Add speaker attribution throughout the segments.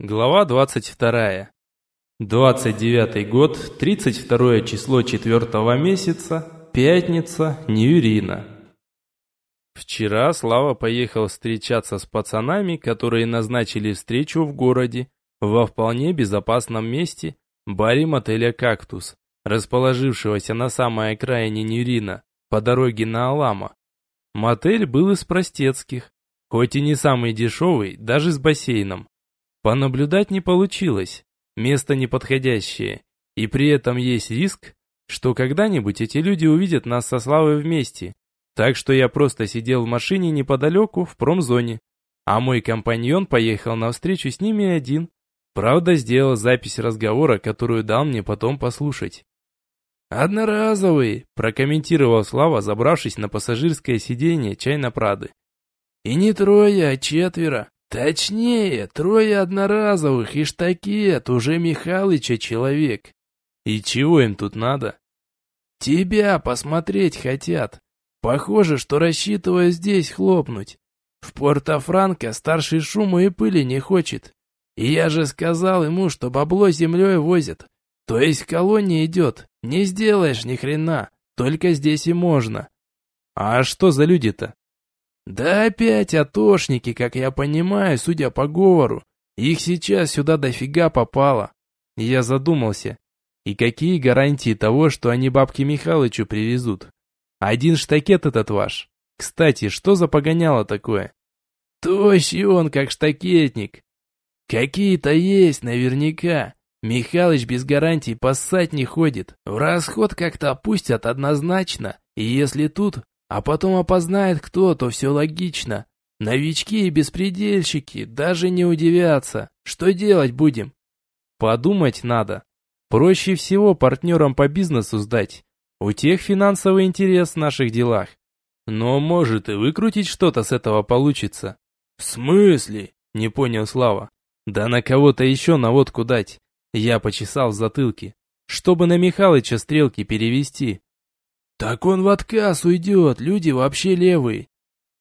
Speaker 1: Глава 22. 29 год, 32 число 4 месяца, пятница, Ньюрина. Вчера Слава поехал встречаться с пацанами, которые назначили встречу в городе, во вполне безопасном месте, баре мотеля «Кактус», расположившегося на самой окраине Ньюрина, по дороге на Алама. Мотель был из простецких, хоть и не самый дешевый, даже с бассейном. Понаблюдать не получилось, место неподходящее, и при этом есть риск, что когда-нибудь эти люди увидят нас со Славой вместе. Так что я просто сидел в машине неподалеку, в промзоне, а мой компаньон поехал на встречу с ними один. Правда, сделал запись разговора, которую дал мне потом послушать. «Одноразовый», – прокомментировал Слава, забравшись на пассажирское сиденье чайно Прады. «И не трое, а четверо. Точнее, трое одноразовых и штакет, уже Михалыча человек. И чего им тут надо? Тебя посмотреть хотят. Похоже, что рассчитывая здесь хлопнуть. В Порто-Франко старший шума и пыли не хочет. И я же сказал ему, что бабло землей возят. То есть колония идет. Не сделаешь ни хрена. Только здесь и можно. А что за люди-то? Да опять атошники, как я понимаю, судя по говору. Их сейчас сюда дофига попало. Я задумался. И какие гарантии того, что они бабки Михалычу привезут? Один штакет этот ваш. Кстати, что за погоняло такое? Тощий он, как штакетник. Какие-то есть, наверняка. Михалыч без гарантий поссать не ходит. В расход как-то пустят однозначно. И если тут, а потом опознает кто, то все логично. Новички и беспредельщики даже не удивятся. Что делать будем? Подумать надо. Проще всего партнерам по бизнесу сдать. У тех финансовый интерес в наших делах. Но может и выкрутить что-то с этого получится. В смысле? Не понял Слава. Да на кого-то еще наводку дать. Я почесал в затылке. Чтобы на Михалыча стрелки перевести. «Так он в отказ уйдет, люди вообще левые».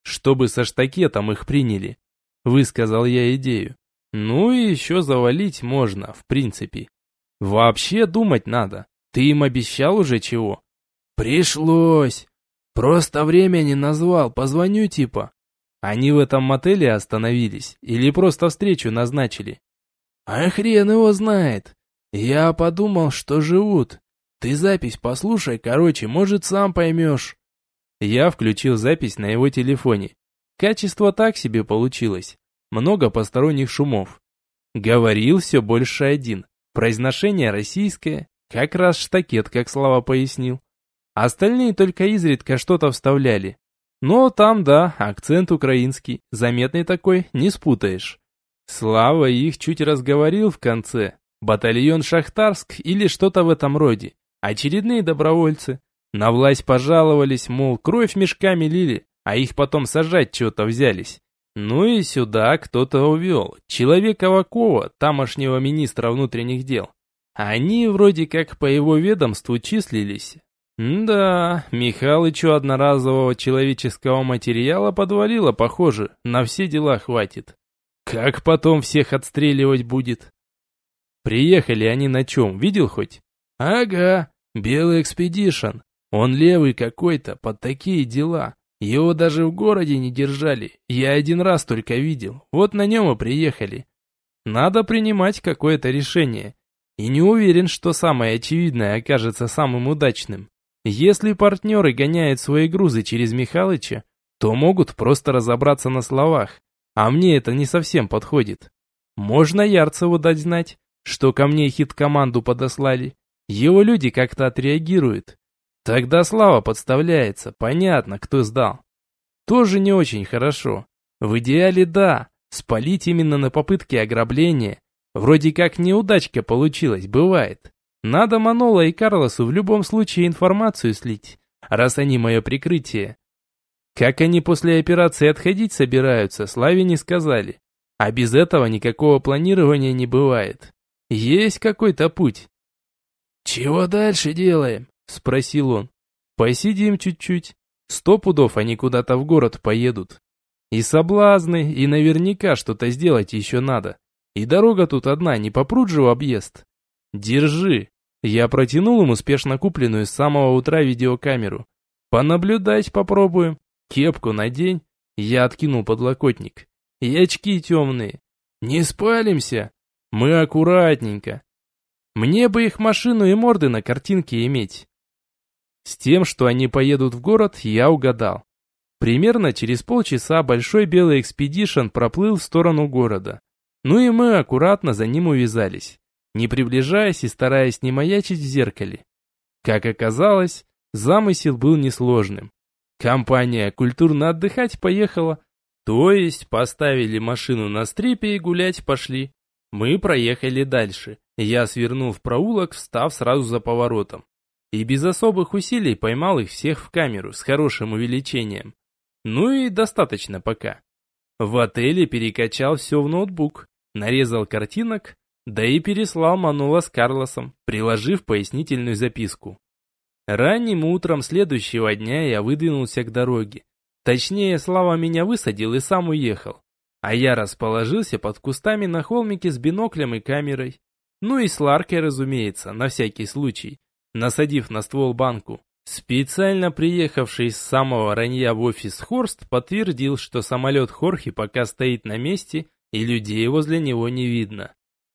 Speaker 1: «Чтобы со штакетом их приняли», — высказал я идею. «Ну и еще завалить можно, в принципе. Вообще думать надо. Ты им обещал уже чего?» «Пришлось. Просто время не назвал, позвоню типа». «Они в этом мотеле остановились или просто встречу назначили?» «А хрен его знает. Я подумал, что живут. Ты запись послушай, короче, может, сам поймешь. Я включил запись на его телефоне. Качество так себе получилось. Много посторонних шумов. Говорил все больше один. Произношение российское, как раз штакет, как Слава пояснил. Остальные только изредка что-то вставляли. Но там, да, акцент украинский, заметный такой, не спутаешь. Слава их чуть разговорил в конце. Батальон Шахтарск или что-то в этом роде. Очередные добровольцы. На власть пожаловались, мол, кровь мешками лили, а их потом сажать что-то взялись. Ну и сюда кто-то увел. Человека Вакова, тамошнего министра внутренних дел. Они вроде как по его ведомству числились. Да, Михалычу одноразового человеческого материала подвалило, похоже, на все дела хватит. Как потом всех отстреливать будет? Приехали они на чем, видел хоть? «Ага, белый экспедишн. Он левый какой-то, под такие дела. Его даже в городе не держали. Я один раз только видел. Вот на нем и приехали. Надо принимать какое-то решение. И не уверен, что самое очевидное окажется самым удачным. Если партнеры гоняют свои грузы через Михалыча, то могут просто разобраться на словах. А мне это не совсем подходит. Можно Ярцеву дать знать, что ко мне хит-команду подослали. Его люди как-то отреагируют. Тогда Слава подставляется, понятно, кто сдал. Тоже не очень хорошо. В идеале да, спалить именно на попытке ограбления. Вроде как неудачка получилась, бывает. Надо Манола и Карлосу в любом случае информацию слить, раз они мое прикрытие. Как они после операции отходить собираются, Славе не сказали. А без этого никакого планирования не бывает. Есть какой-то путь. «Чего дальше делаем?» – спросил он. «Посидим чуть-чуть. Сто пудов они куда-то в город поедут. И соблазны, и наверняка что-то сделать еще надо. И дорога тут одна, не попрут же в объезд. Держи. Я протянул ему спешно купленную с самого утра видеокамеру. Понаблюдать попробуем. Кепку надень. Я откинул подлокотник. И очки темные. Не спалимся. Мы аккуратненько. Мне бы их машину и морды на картинке иметь. С тем, что они поедут в город, я угадал. Примерно через полчаса большой белый экспедишн проплыл в сторону города. Ну и мы аккуратно за ним увязались, не приближаясь и стараясь не маячить в зеркале. Как оказалось, замысел был несложным. Компания культурно отдыхать поехала, то есть поставили машину на стрипе и гулять пошли. Мы проехали дальше. Я свернул в проулок, встав сразу за поворотом и без особых усилий поймал их всех в камеру с хорошим увеличением. Ну и достаточно пока. В отеле перекачал все в ноутбук, нарезал картинок, да и переслал Манула с Карлосом, приложив пояснительную записку. Ранним утром следующего дня я выдвинулся к дороге. Точнее, Слава меня высадил и сам уехал. А я расположился под кустами на холмике с биноклем и камерой. Ну и с Ларкой, разумеется, на всякий случай насадив на ствол банку. Специально приехавший с самого ранья в офис Хорст подтвердил, что самолет Хорхи пока стоит на месте и людей возле него не видно.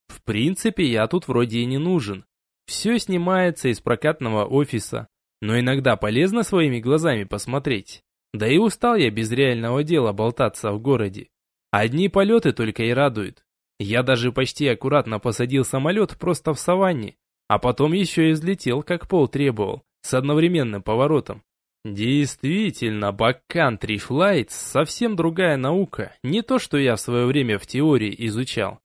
Speaker 1: В принципе, я тут вроде и не нужен. Все снимается из прокатного офиса, но иногда полезно своими глазами посмотреть. Да и устал я без реального дела болтаться в городе. Одни полеты только и радуют. Я даже почти аккуратно посадил самолет просто в саванне, а потом еще и взлетел, как пол требовал, с одновременным поворотом. Действительно, баккантри флайтс совсем другая наука, не то, что я в свое время в теории изучал.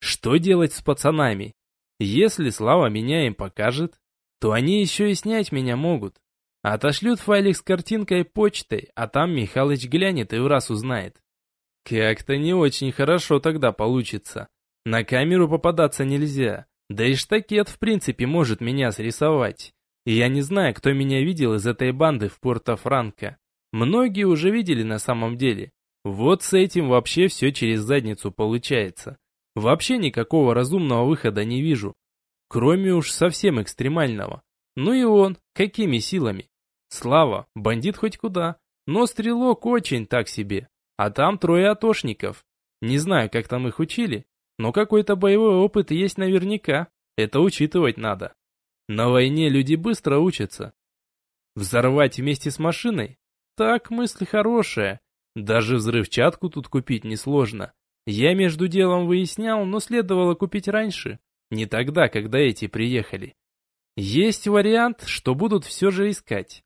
Speaker 1: Что делать с пацанами? Если Слава меня им покажет, то они еще и снять меня могут. Отошлют файлик с картинкой почтой, а там Михалыч глянет и в раз узнает. Как-то не очень хорошо тогда получится. На камеру попадаться нельзя, да и штакет в принципе может меня срисовать. И я не знаю, кто меня видел из этой банды в Порто-Франко. Многие уже видели на самом деле. Вот с этим вообще все через задницу получается. Вообще никакого разумного выхода не вижу. Кроме уж совсем экстремального. Ну и он, какими силами? Слава, бандит хоть куда, но стрелок очень так себе. А там трое атошников. Не знаю, как там их учили, но какой-то боевой опыт есть наверняка. Это учитывать надо. На войне люди быстро учатся. Взорвать вместе с машиной? Так, мысль хорошая. Даже взрывчатку тут купить несложно. Я между делом выяснял, но следовало купить раньше. Не тогда, когда эти приехали. Есть вариант, что будут все же искать.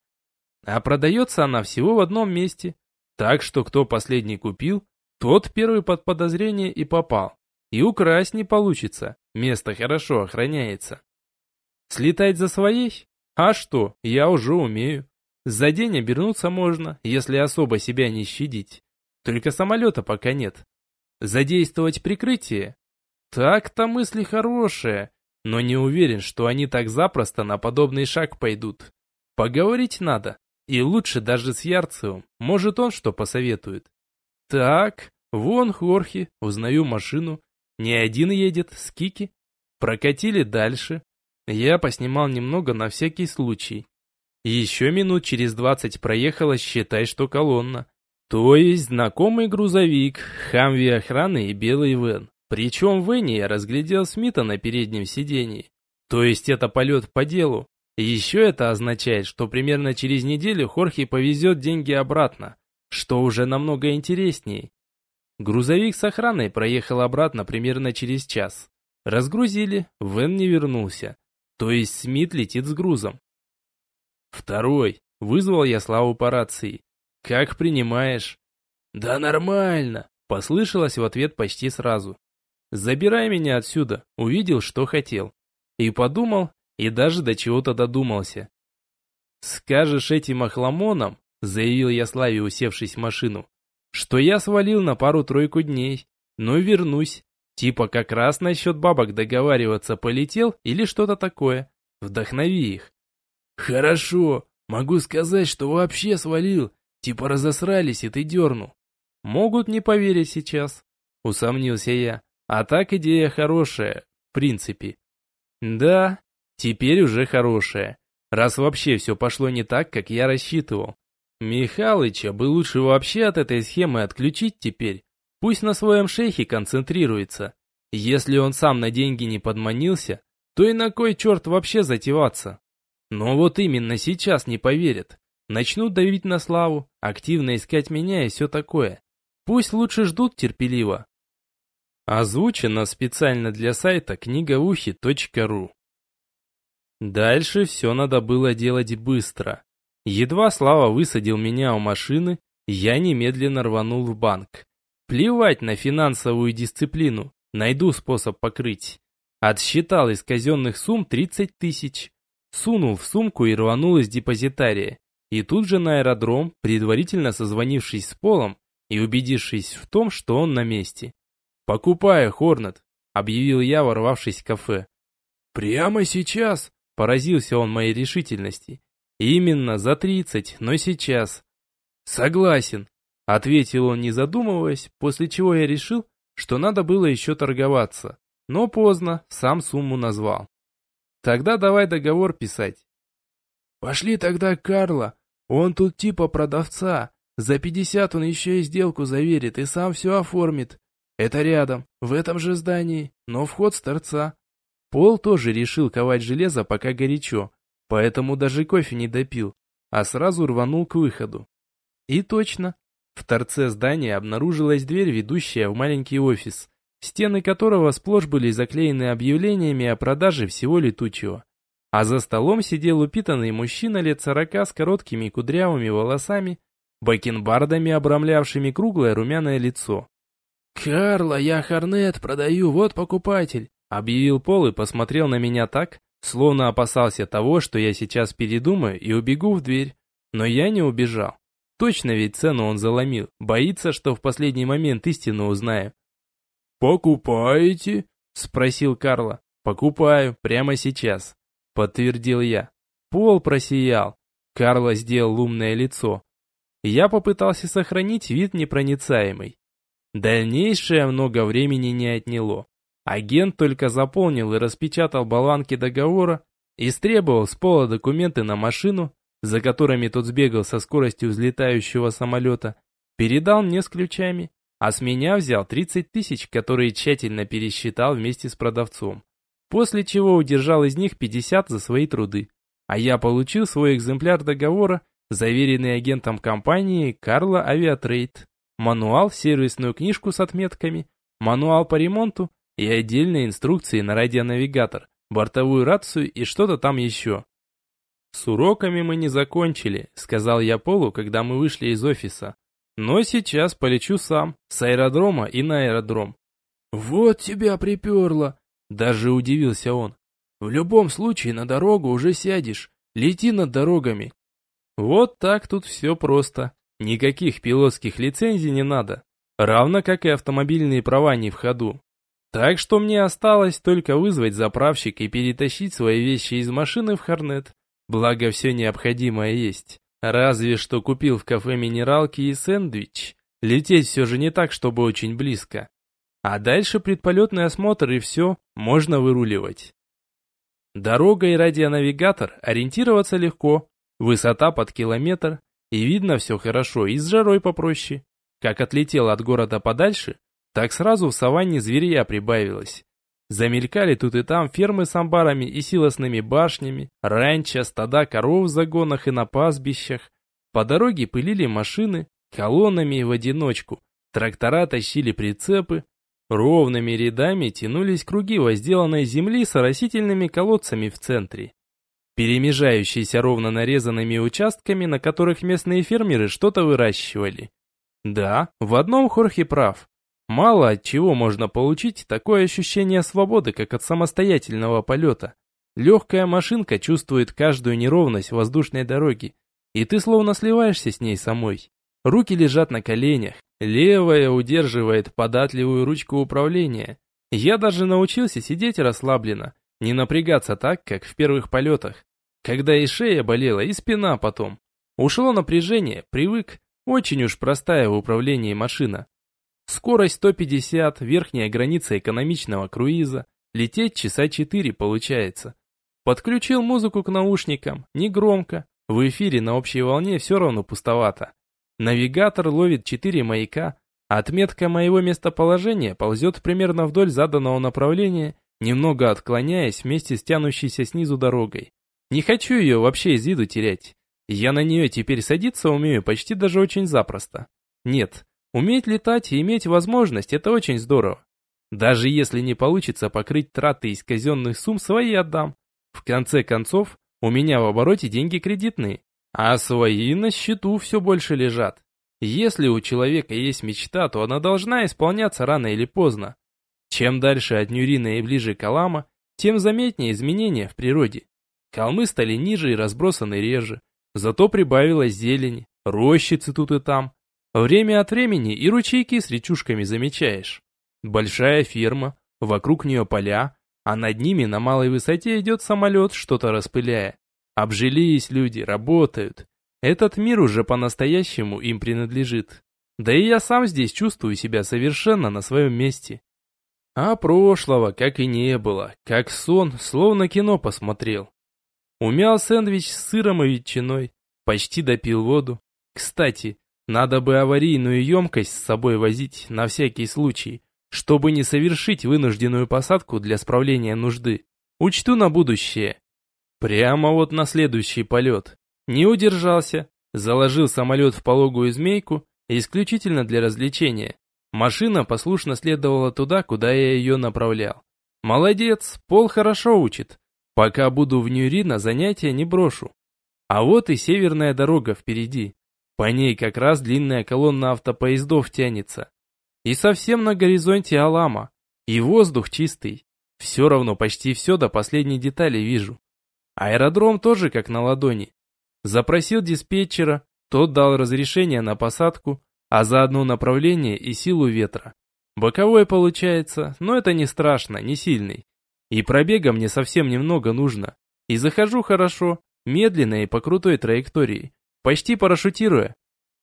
Speaker 1: А продается она всего в одном месте. Так что кто последний купил, тот первый под подозрение и попал. И украсть не получится, место хорошо охраняется. Слетать за своей? А что, я уже умею. За день обернуться можно, если особо себя не щадить. Только самолета пока нет. Задействовать прикрытие? Так-то мысли хорошие, но не уверен, что они так запросто на подобный шаг пойдут. Поговорить надо, и лучше даже с Ярцевым, может он что посоветует. Так, вон Хорхи, узнаю машину, не один едет, с Кики. Прокатили дальше. Я поснимал немного на всякий случай. Еще минут через двадцать проехала, считай, что колонна. То есть знакомый грузовик, хамви охраны и белый вен. Причем в Вене я разглядел Смита на переднем сидении. То есть это полет по делу. Еще это означает, что примерно через неделю Хорхе повезет деньги обратно, что уже намного интереснее. Грузовик с охраной проехал обратно примерно через час. Разгрузили, Вен не вернулся. То есть Смит летит с грузом. Второй. Вызвал я Славу по рации. «Как принимаешь?» «Да нормально», — послышалось в ответ почти сразу. «Забирай меня отсюда», увидел, что хотел. И подумал, и даже до чего-то додумался. «Скажешь этим охламонам», — заявил я Славе, усевшись в машину, что я свалил на пару-тройку дней, но вернусь. Типа как раз насчет бабок договариваться полетел или что-то такое. Вдохнови их. Хорошо, могу сказать, что вообще свалил. Типа разосрались и ты дернул. Могут не поверить сейчас, усомнился я. А так идея хорошая, в принципе. Да, теперь уже хорошая, раз вообще все пошло не так, как я рассчитывал. Михалыча бы лучше вообще от этой схемы отключить теперь. Пусть на своем шейхе концентрируется. Если он сам на деньги не подманился, то и на кой черт вообще затеваться? Но вот именно сейчас не поверят. Начнут давить на славу, активно искать меня и все такое. Пусть лучше ждут терпеливо. Озвучено специально для сайта книгаухи.ру Дальше все надо было делать быстро. Едва Слава высадил меня у машины, я немедленно рванул в банк. Плевать на финансовую дисциплину, найду способ покрыть. Отсчитал из казенных сумм 30 тысяч. Сунул в сумку и рванул из депозитария. И тут же на аэродром, предварительно созвонившись с Полом и убедившись в том, что он на месте. «Покупаю, Хорнет», — объявил я, ворвавшись в кафе. «Прямо сейчас?» — поразился он моей решительности. «Именно, за тридцать, но сейчас». «Согласен», — ответил он, не задумываясь, после чего я решил, что надо было еще торговаться. Но поздно, сам сумму назвал. Тогда давай договор писать. Пошли тогда Карла, он тут типа продавца. За пятьдесят он еще и сделку заверит и сам все оформит. Это рядом, в этом же здании, но вход с торца. Пол тоже решил ковать железо пока горячо, поэтому даже кофе не допил, а сразу рванул к выходу. И точно, в торце здания обнаружилась дверь, ведущая в маленький офис, стены которого сплошь были заклеены объявлениями о продаже всего летучего. А за столом сидел упитанный мужчина лет сорока с короткими кудрявыми волосами, бакенбардами, обрамлявшими круглое румяное лицо. «Карла, я Хорнет продаю, вот покупатель», объявил Пол и посмотрел на меня так, словно опасался того, что я сейчас передумаю и убегу в дверь. Но я не убежал. Точно ведь цену он заломил, боится, что в последний момент истину узнаю. «Покупаете?» — спросил Карла. «Покупаю, прямо сейчас», — подтвердил я. Пол просиял. Карло сделал умное лицо. Я попытался сохранить вид непроницаемый. Дальнейшее много времени не отняло. Агент только заполнил и распечатал болванки договора, истребовал с пола документы на машину, за которыми тот сбегал со скоростью взлетающего самолета, передал мне с ключами, а с меня взял 30 тысяч, которые тщательно пересчитал вместе с продавцом. После чего удержал из них 50 за свои труды. А я получил свой экземпляр договора, заверенный агентом компании Карла Авиатрейд, мануал, сервисную книжку с отметками, мануал по ремонту и отдельные инструкции на радионавигатор, бортовую рацию и что-то там еще. «С уроками мы не закончили», — сказал я Полу, когда мы вышли из офиса. Но сейчас полечу сам, с аэродрома и на аэродром. Вот тебя приперло, даже удивился он. В любом случае на дорогу уже сядешь, лети над дорогами. Вот так тут все просто. Никаких пилотских лицензий не надо. Равно как и автомобильные права не в ходу. Так что мне осталось только вызвать заправщика и перетащить свои вещи из машины в Хорнет. Благо все необходимое есть. Разве что купил в кафе минералки и сэндвич. Лететь все же не так, чтобы очень близко. А дальше предполетный осмотр и все, можно выруливать. Дорога и радионавигатор, ориентироваться легко, высота под километр, и видно все хорошо, и с жарой попроще. Как отлетел от города подальше, так сразу в саванне зверя прибавилось. Замелькали тут и там фермы с амбарами и силосными башнями, ранчо, стада коров в загонах и на пастбищах. По дороге пылили машины, колоннами и в одиночку. Трактора тащили прицепы. Ровными рядами тянулись круги возделанной земли с оросительными колодцами в центре. Перемежающиеся ровно нарезанными участками, на которых местные фермеры что-то выращивали. Да, в одном Хорхе прав. Мало от чего можно получить такое ощущение свободы, как от самостоятельного полета. Легкая машинка чувствует каждую неровность воздушной дороги, и ты словно сливаешься с ней самой. Руки лежат на коленях, левая удерживает податливую ручку управления. Я даже научился сидеть расслабленно, не напрягаться так, как в первых полетах, когда и шея болела, и спина потом. Ушло напряжение, привык, очень уж простая в управлении машина. Скорость 150, верхняя граница экономичного круиза. Лететь часа 4 получается. Подключил музыку к наушникам, не громко. В эфире на общей волне все равно пустовато. Навигатор ловит 4 маяка. Отметка моего местоположения ползет примерно вдоль заданного направления, немного отклоняясь вместе с тянущейся снизу дорогой. Не хочу ее вообще из виду терять. Я на нее теперь садиться умею почти даже очень запросто. Нет, уметь летать и иметь возможность – это очень здорово. Даже если не получится покрыть траты из казенных сумм, свои отдам. В конце концов, у меня в обороте деньги кредитные, а свои на счету все больше лежат. Если у человека есть мечта, то она должна исполняться рано или поздно. Чем дальше от Нюрина и ближе к Алама, тем заметнее изменения в природе. Холмы стали ниже и разбросаны реже, зато прибавилось зелени, рощицы тут и там. Время от времени и ручейки с речушками замечаешь. Большая ферма, вокруг нее поля, а над ними на малой высоте идет самолет, что-то распыляя. Обжились люди, работают. Этот мир уже по-настоящему им принадлежит. Да и я сам здесь чувствую себя совершенно на своем месте. А прошлого как и не было, как сон, словно кино посмотрел. Умял сэндвич с сыром и ветчиной, почти допил воду. Кстати, надо бы аварийную емкость с собой возить на всякий случай, чтобы не совершить вынужденную посадку для справления нужды. Учту на будущее. Прямо вот на следующий полет. Не удержался, заложил самолет в пологую змейку исключительно для развлечения. Машина послушно следовала туда, куда я ее направлял. Молодец, Пол хорошо учит. Пока буду в Ньюри, занятия не брошу. А вот и северная дорога впереди. По ней как раз длинная колонна автопоездов тянется. И совсем на горизонте Алама. И воздух чистый. Все равно почти все до последней детали вижу. Аэродром тоже как на ладони. Запросил диспетчера, тот дал разрешение на посадку, а заодно направление и силу ветра. Боковой получается, но это не страшно, не сильный. И пробега мне совсем немного нужно. И захожу хорошо, медленно и по крутой траектории, почти парашютируя.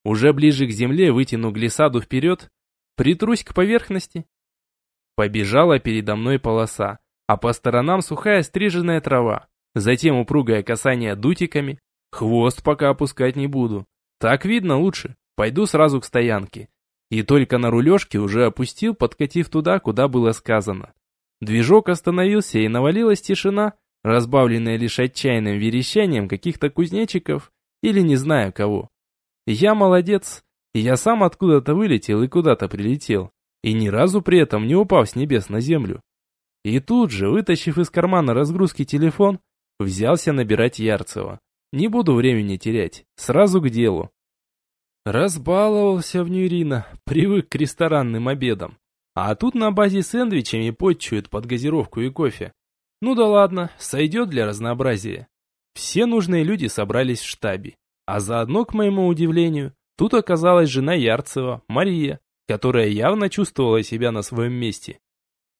Speaker 1: Уже ближе к земле вытяну глиссаду вперед, притрусь к поверхности. Побежала передо мной полоса, а по сторонам сухая стриженная трава, затем упругое касание дутиками. Хвост пока опускать не буду. Так видно лучше. Пойду сразу к стоянке. И только на рулежке уже опустил, подкатив туда, куда было сказано. Движок остановился и навалилась тишина, разбавленная лишь отчаянным верещанием каких-то кузнечиков или не знаю кого. Я молодец, я сам откуда-то вылетел и куда-то прилетел, и ни разу при этом не упав с небес на землю. И тут же, вытащив из кармана разгрузки телефон, взялся набирать Ярцева. Не буду времени терять, сразу к делу. Разбаловался в Нюрина, привык к ресторанным обедам. А тут на базе сэндвичами подчуют под газировку и кофе. Ну да ладно, сойдет для разнообразия. Все нужные люди собрались в штабе. А заодно, к моему удивлению, тут оказалась жена Ярцева, Мария, которая явно чувствовала себя на своем месте.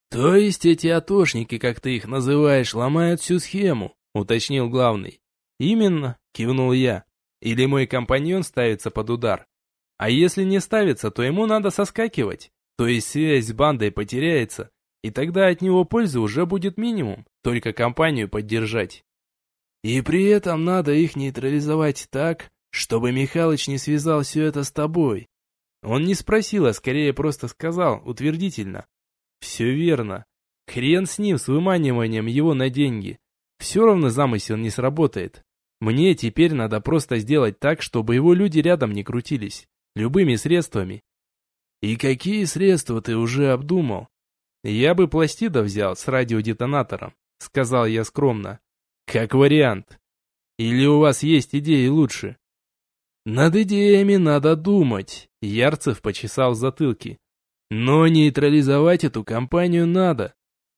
Speaker 1: «То есть эти атошники, как ты их называешь, ломают всю схему?» — уточнил главный. «Именно», — кивнул я. Или мой компаньон ставится под удар. А если не ставится, то ему надо соскакивать. То есть связь с бандой потеряется, и тогда от него пользы уже будет минимум, только компанию поддержать. И при этом надо их нейтрализовать так, чтобы Михалыч не связал все это с тобой. Он не спросил, а скорее просто сказал, утвердительно. Все верно. Хрен с ним, с выманиванием его на деньги. Все равно замысел не сработает. Мне теперь надо просто сделать так, чтобы его люди рядом не крутились. Любыми средствами. И какие средства ты уже обдумал? Я бы пластида взял с радиодетонатором, сказал я скромно. Как вариант. Или у вас есть идеи лучше? Над идеями надо думать, Ярцев почесал затылки. Но нейтрализовать эту компанию надо.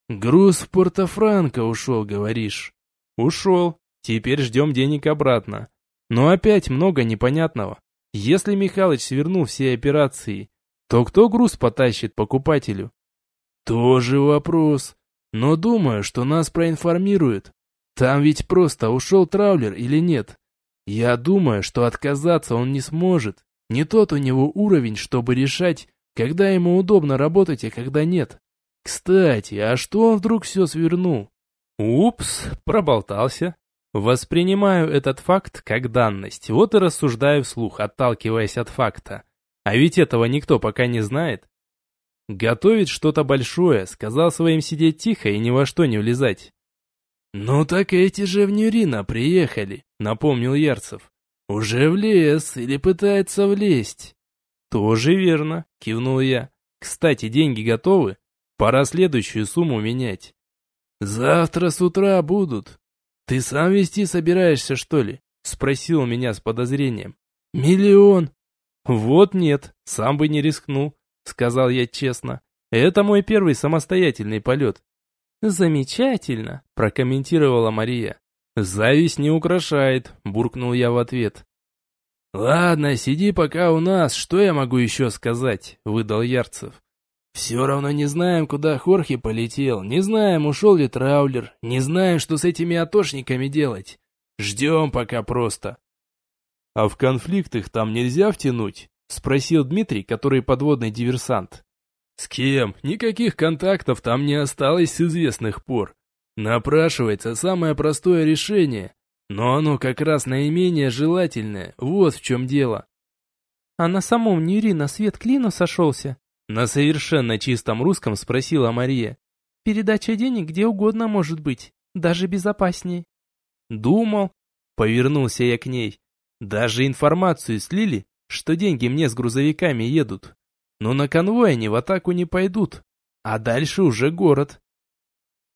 Speaker 1: Груз в Порто-Франко ушел, говоришь? Ушел, Теперь ждем денег обратно. Но опять много непонятного. Если Михалыч свернул все операции, то кто груз потащит покупателю? Тоже вопрос. Но думаю, что нас проинформируют. Там ведь просто ушел траулер или нет. Я думаю, что отказаться он не сможет. Не тот у него уровень, чтобы решать, когда ему удобно работать, а когда нет. Кстати, а что он вдруг все свернул? Упс, проболтался. Воспринимаю этот факт как данность, вот и рассуждаю вслух, отталкиваясь от факта. А ведь этого никто пока не знает. Готовит что-то большое, сказал своим сидеть тихо и ни во что не влезать. «Ну так эти же в Нюрина приехали», — напомнил Ярцев. «Уже в лес или пытается влезть?» «Тоже верно», — кивнул я. «Кстати, деньги готовы? Пора следующую сумму менять». «Завтра с утра будут. Ты сам вести собираешься, что ли?» — спросил меня с подозрением. «Миллион». «Вот нет, сам бы не рискнул», — сказал я честно. «Это мой первый самостоятельный полет». «Замечательно», — прокомментировала Мария. «Зависть не украшает», — буркнул я в ответ. «Ладно, сиди пока у нас, что я могу еще сказать?» — выдал Ярцев. «Все равно не знаем, куда Хорхе полетел, не знаем, ушел ли траулер, не знаем, что с этими атошниками делать. Ждем пока просто». «А в конфликт их там нельзя втянуть?» — спросил Дмитрий, который подводный диверсант. «С кем? Никаких контактов там не осталось с известных пор. Напрашивается самое простое решение, но оно как раз наименее желательное, вот в чем дело».
Speaker 2: «А на самом Нюри на свет клину сошелся?»
Speaker 1: На совершенно чистом русском спросила Мария.
Speaker 2: «Передача денег где угодно может быть, даже безопаснее».
Speaker 1: «Думал?» Повернулся я к ней. «Даже информацию слили, что деньги мне с грузовиками едут. Но на конвой они в атаку не пойдут, а дальше уже город».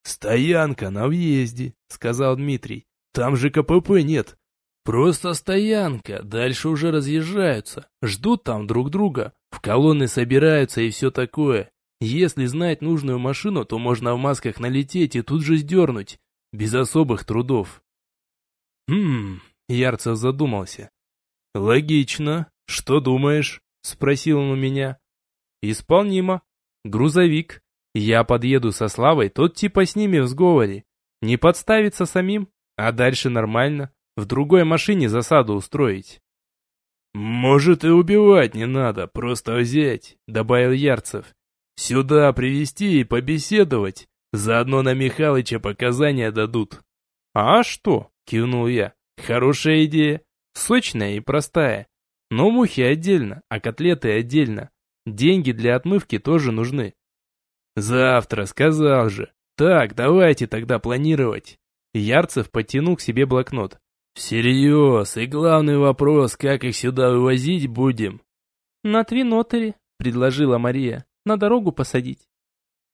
Speaker 1: «Стоянка на въезде», — сказал Дмитрий. «Там же КПП нет. Просто стоянка, дальше уже разъезжаются, ждут там друг друга, в колонны собираются и все такое. Если знать нужную машину, то можно в масках налететь и тут же сдернуть, без особых трудов. Хм, Ярцев задумался. Логично. Что думаешь? Спросил он у меня. Исполнимо. Грузовик. Я подъеду со Славой, тот типа с ними в сговоре. Не подставиться самим, а дальше нормально в другой машине засаду устроить. «Может, и убивать не надо, просто взять», — добавил Ярцев. «Сюда привести и побеседовать, заодно на Михалыча показания дадут». «А что?» — кивнул я. «Хорошая идея, сочная и простая. Но мухи отдельно, а котлеты отдельно. Деньги для отмывки тоже нужны». «Завтра, сказал же. Так, давайте тогда планировать». Ярцев подтянул к себе блокнот. «Всерьез, и главный вопрос, как их сюда вывозить будем?»
Speaker 2: «На Твинотери», — предложила Мария, — «на дорогу посадить».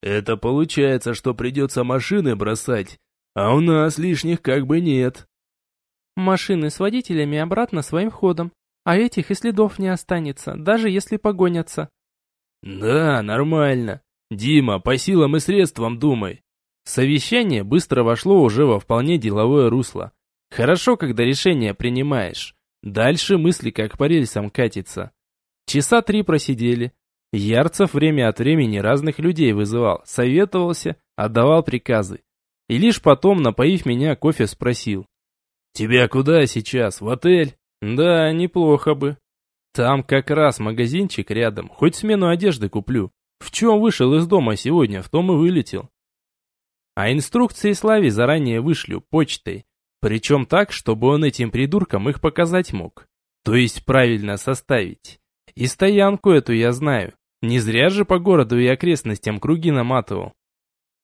Speaker 1: «Это получается, что придется машины бросать, а у нас лишних как бы нет».
Speaker 2: «Машины с водителями обратно своим ходом, а этих и следов не останется, даже если погонятся».
Speaker 1: «Да, нормально. Дима, по силам и средствам думай». Совещание быстро вошло уже во вполне деловое русло. Хорошо, когда решение принимаешь. Дальше мысли как по рельсам катятся. Часа три просидели. Ярцев время от времени разных людей вызывал, советовался, отдавал приказы. И лишь потом, напоив меня, кофе спросил. «Тебя куда сейчас? В отель?» «Да, неплохо бы. Там как раз магазинчик рядом, хоть смену одежды куплю. В чем вышел из дома сегодня, в том и вылетел. А инструкции Славе заранее вышлю, почтой. Причем так, чтобы он этим придуркам их показать мог. То есть правильно составить. И стоянку эту я знаю. Не зря же по городу и окрестностям круги наматывал.